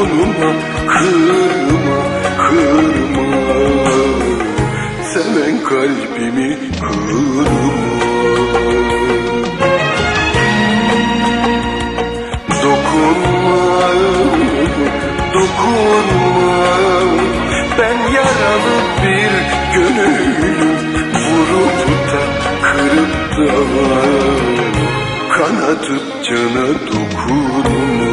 dokunma kırma kırma Seven kalbimi kırma Dokunma, dokunma. Ben yaralı bir gönüllüm Vurup da kırıp da Kanatıp cana dokunma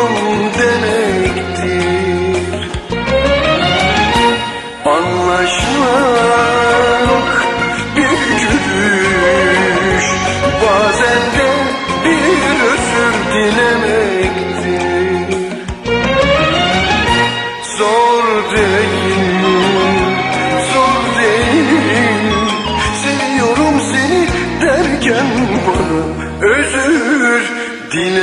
seviyorum demektir Anlaşmak bir gülüş Bazen de bir özür dilemektir. Zor değil, zor değil Seviyorum seni derken bana özür dilemek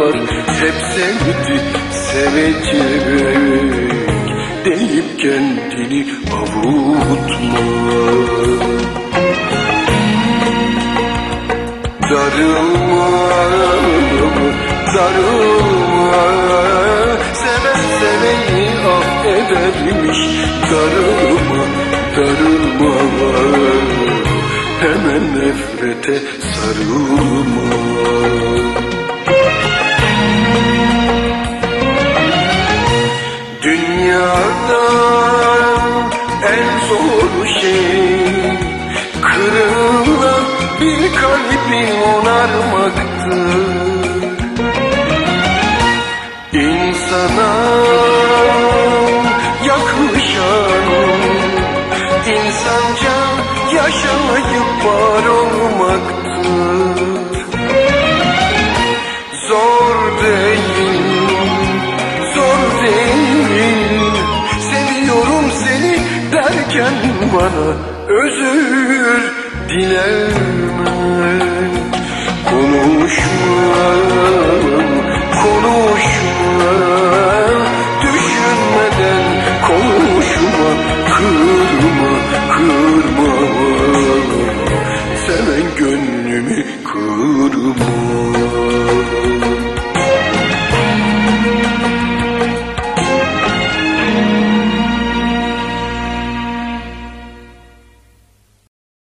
var Hep sevdi, sevecek. Deyip kendini avutma. Darılma, darılma. Seven seveni affedermiş Darılma, darılma. Hemen nefrete sarılma Dünyada en zor şey Kırılan bir kalbi onarmaktır İnsana yakışan insanca yaşayıp var olmaktır derken bana özür Konuşma,